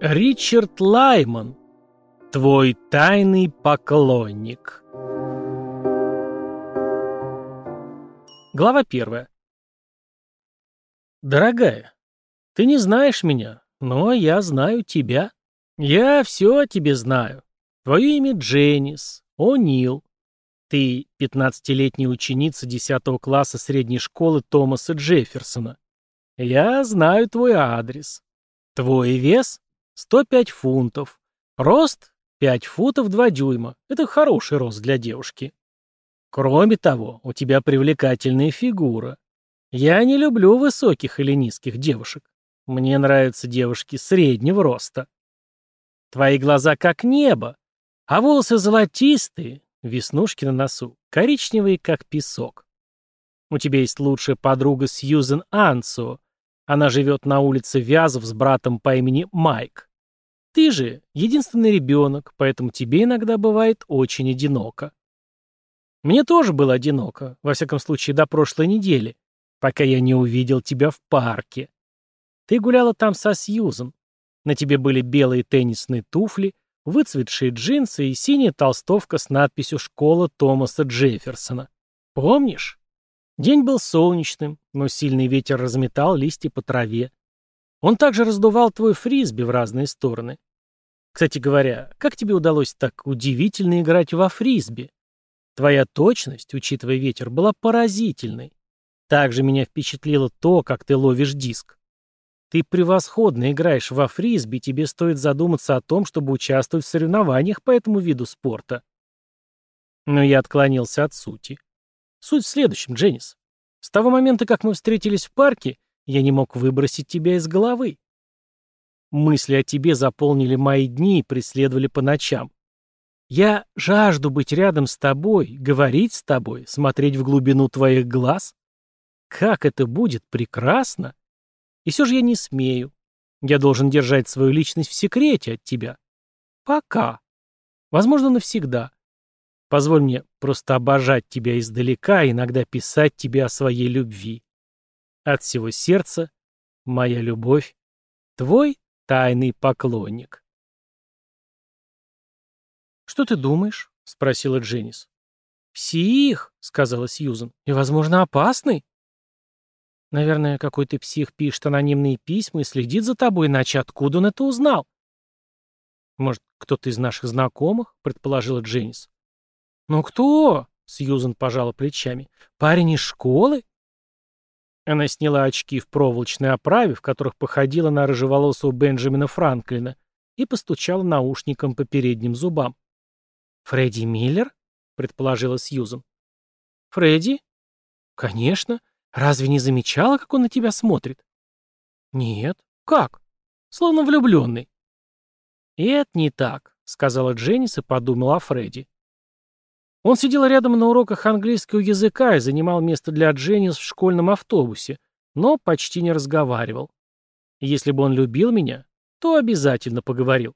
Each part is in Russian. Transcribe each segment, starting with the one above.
Ричард Лайман. Твой тайный поклонник. Глава первая. Дорогая, ты не знаешь меня, но я знаю тебя. Я все о тебе знаю. Твое имя Дженнис, О'Нил. Ты пятнадцатилетняя ученица десятого класса средней школы Томаса Джефферсона. Я знаю твой адрес. Твой вес 105 фунтов. Рост 5 футов 2 дюйма. Это хороший рост для девушки. Кроме того, у тебя привлекательная фигура. Я не люблю высоких или низких девушек. Мне нравятся девушки среднего роста. Твои глаза как небо, а волосы золотистые, веснушки на носу, коричневые, как песок. У тебя есть лучшая подруга Сьюзен Ансо. Она живет на улице Вязов с братом по имени Майк. Ты же единственный ребенок, поэтому тебе иногда бывает очень одиноко. Мне тоже было одиноко, во всяком случае до прошлой недели, пока я не увидел тебя в парке. Ты гуляла там со Сьюзом. На тебе были белые теннисные туфли, выцветшие джинсы и синяя толстовка с надписью «Школа Томаса Джефферсона». Помнишь? День был солнечным, но сильный ветер разметал листья по траве. Он также раздувал твой фрисби в разные стороны. Кстати говоря, как тебе удалось так удивительно играть во фрисби? Твоя точность, учитывая ветер, была поразительной. Также меня впечатлило то, как ты ловишь диск. Ты превосходно играешь во фрисби, тебе стоит задуматься о том, чтобы участвовать в соревнованиях по этому виду спорта. Но я отклонился от сути. Суть в следующем, Дженнис. С того момента, как мы встретились в парке, я не мог выбросить тебя из головы. Мысли о тебе заполнили мои дни и преследовали по ночам. Я жажду быть рядом с тобой, говорить с тобой, смотреть в глубину твоих глаз. Как это будет прекрасно! И все же я не смею. Я должен держать свою личность в секрете от тебя. Пока. Возможно, навсегда. Позволь мне просто обожать тебя издалека иногда писать тебе о своей любви. От всего сердца, моя любовь, твой тайный поклонник. «Что ты думаешь?» — спросила Дженнис. «Псих», — сказала Сьюзен, — «и, возможно, опасный». «Наверное, какой-то псих пишет анонимные письма и следит за тобой, иначе откуда он это узнал?» «Может, кто-то из наших знакомых?» — предположила Дженнис. «Ну кто?» — Сьюзен пожала плечами. «Парень из школы?» Она сняла очки в проволочной оправе, в которых походила на рыжеволосого Бенджамина Франклина, и постучала наушником по передним зубам. «Фредди Миллер?» — предположила Сьюзан. «Фредди?» «Конечно. Разве не замечала, как он на тебя смотрит?» «Нет. Как? Словно влюбленный». «И это не так», — сказала Дженнис и подумала о Фредди. Он сидел рядом на уроках английского языка и занимал место для Дженнис в школьном автобусе, но почти не разговаривал. Если бы он любил меня, то обязательно поговорил.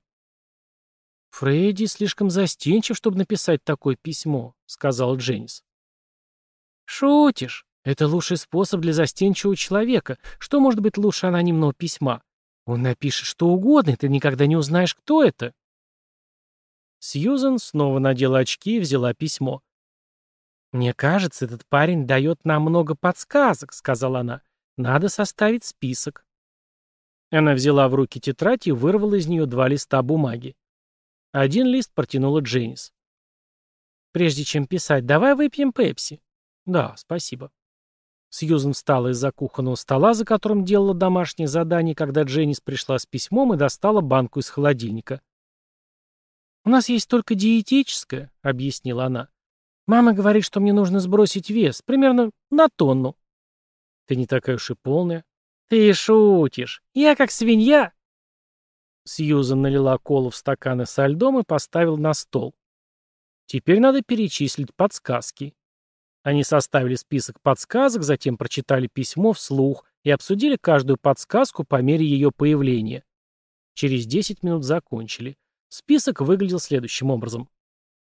«Фредди слишком застенчив, чтобы написать такое письмо», — сказал Дженнис. «Шутишь. Это лучший способ для застенчивого человека. Что может быть лучше анонимного письма? Он напишет что угодно, и ты никогда не узнаешь, кто это». Сьюзен снова надела очки и взяла письмо. «Мне кажется, этот парень дает нам много подсказок», — сказала она. «Надо составить список». Она взяла в руки тетрадь и вырвала из нее два листа бумаги. Один лист протянула Дженнис. «Прежде чем писать, давай выпьем пепси». «Да, спасибо». Сьюзен встала из-за кухонного стола, за которым делала домашнее задание, когда Дженнис пришла с письмом и достала банку из холодильника. «У нас есть только диетическое», — объяснила она. «Мама говорит, что мне нужно сбросить вес, примерно на тонну». «Ты не такая уж и полная». «Ты шутишь. Я как свинья». Сьюзан налила колу в стаканы со льдом и поставила на стол. Теперь надо перечислить подсказки. Они составили список подсказок, затем прочитали письмо вслух и обсудили каждую подсказку по мере ее появления. Через 10 минут закончили. Список выглядел следующим образом.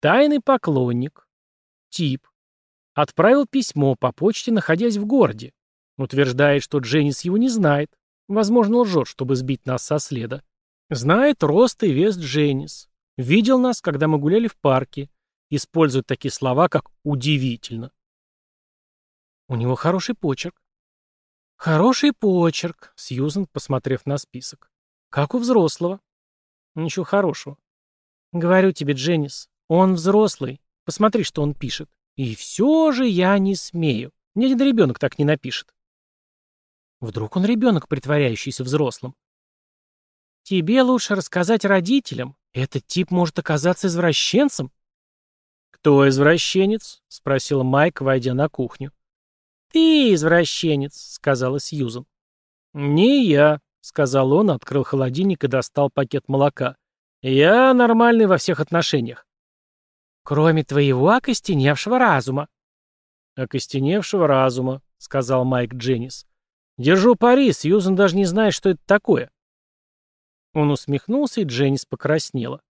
Тайный поклонник. Тип. Отправил письмо по почте, находясь в городе. Утверждает, что Дженнис его не знает. Возможно, лжет, чтобы сбить нас со следа. Знает рост и вес Дженнис. Видел нас, когда мы гуляли в парке. Использует такие слова, как «удивительно». У него хороший почерк. Хороший почерк, Сьюзен, посмотрев на список. Как у взрослого. Ничего хорошего. Говорю тебе, Дженнис, он взрослый. Посмотри, что он пишет. И все же я не смею. Ни один ребенок так не напишет. Вдруг он ребенок, притворяющийся взрослым. Тебе лучше рассказать родителям. Этот тип может оказаться извращенцем. «Кто извращенец?» — спросил Майк, войдя на кухню. «Ты извращенец», — сказала Сьюзан. «Не я», — сказал он, открыл холодильник и достал пакет молока. «Я нормальный во всех отношениях». «Кроме твоего окостеневшего разума». «Окостеневшего разума», — сказал Майк Дженнис. «Держу пари, Сьюзан даже не знает, что это такое». Он усмехнулся, и Дженнис покраснела.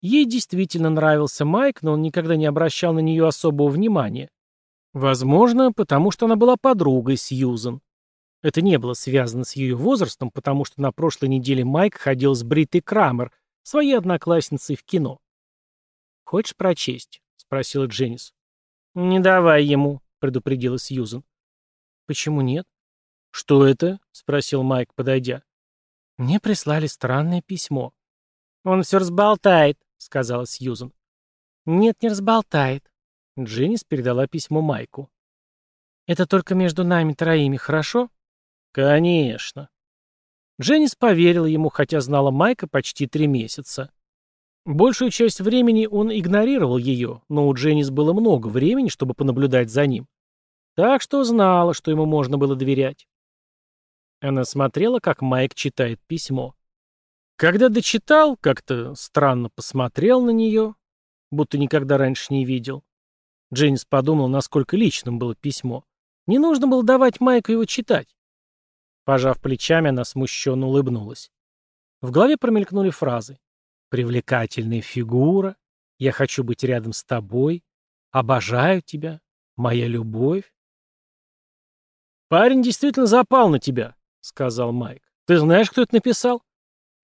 Ей действительно нравился Майк, но он никогда не обращал на нее особого внимания. Возможно, потому что она была подругой Сьюзан. Это не было связано с ее возрастом, потому что на прошлой неделе Майк ходил с Бритой Крамер, своей одноклассницей в кино. «Хочешь прочесть?» — спросила Дженнис. «Не давай ему», — предупредила Сьюзан. «Почему нет?» «Что это?» — спросил Майк, подойдя. Мне прислали странное письмо. «Он все разболтает», — сказала Сьюзан. «Нет, не разболтает». Дженнис передала письмо Майку. «Это только между нами троими, хорошо?» «Конечно». Дженнис поверила ему, хотя знала Майка почти три месяца. Большую часть времени он игнорировал ее, но у Дженнис было много времени, чтобы понаблюдать за ним. Так что знала, что ему можно было доверять. Она смотрела, как Майк читает письмо. Когда дочитал, как-то странно посмотрел на нее, будто никогда раньше не видел. Дженнис подумал, насколько личным было письмо. Не нужно было давать Майку его читать. Пожав плечами, она смущенно улыбнулась. В голове промелькнули фразы. «Привлекательная фигура», «Я хочу быть рядом с тобой», «Обожаю тебя», «Моя любовь». «Парень действительно запал на тебя», сказал Майк. «Ты знаешь, кто это написал?»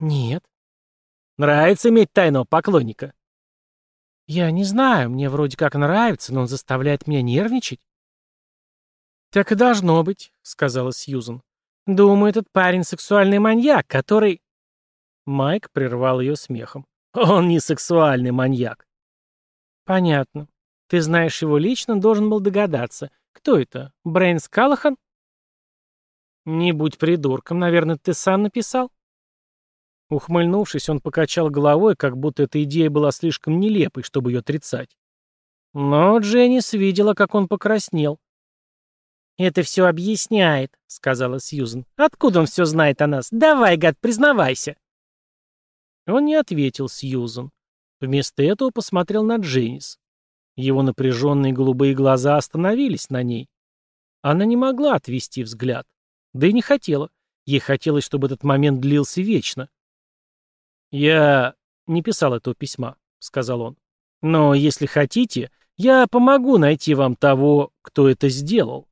«Нет». «Нравится иметь тайного поклонника?» «Я не знаю, мне вроде как нравится, но он заставляет меня нервничать». «Так и должно быть», — сказала Сьюзен. «Думаю, этот парень сексуальный маньяк, который...» Майк прервал ее смехом. «Он не сексуальный маньяк». «Понятно. Ты знаешь его лично, должен был догадаться. Кто это? Брейнс Калахан?» «Не будь придурком, наверное, ты сам написал?» Ухмыльнувшись, он покачал головой, как будто эта идея была слишком нелепой, чтобы ее отрицать. Но Дженнис видела, как он покраснел. «Это все объясняет», — сказала Сьюзен. «Откуда он все знает о нас? Давай, гад, признавайся». Он не ответил Сьюзен. Вместо этого посмотрел на Дженнис. Его напряженные голубые глаза остановились на ней. Она не могла отвести взгляд. Да и не хотела. Ей хотелось, чтобы этот момент длился вечно. «Я не писал этого письма», — сказал он. «Но если хотите, я помогу найти вам того, кто это сделал».